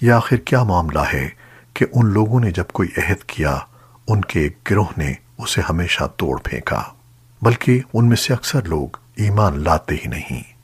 یہ آخر کیا معاملہ ہے کہ ان لوگوں نے جب کوئی عہد کیا، ان کے ایک گروہ نے اسے ہمیشہ توڑ پھینکا، بلکہ ان میں سے اکثر لوگ ایمان لاتے ہی نہیں۔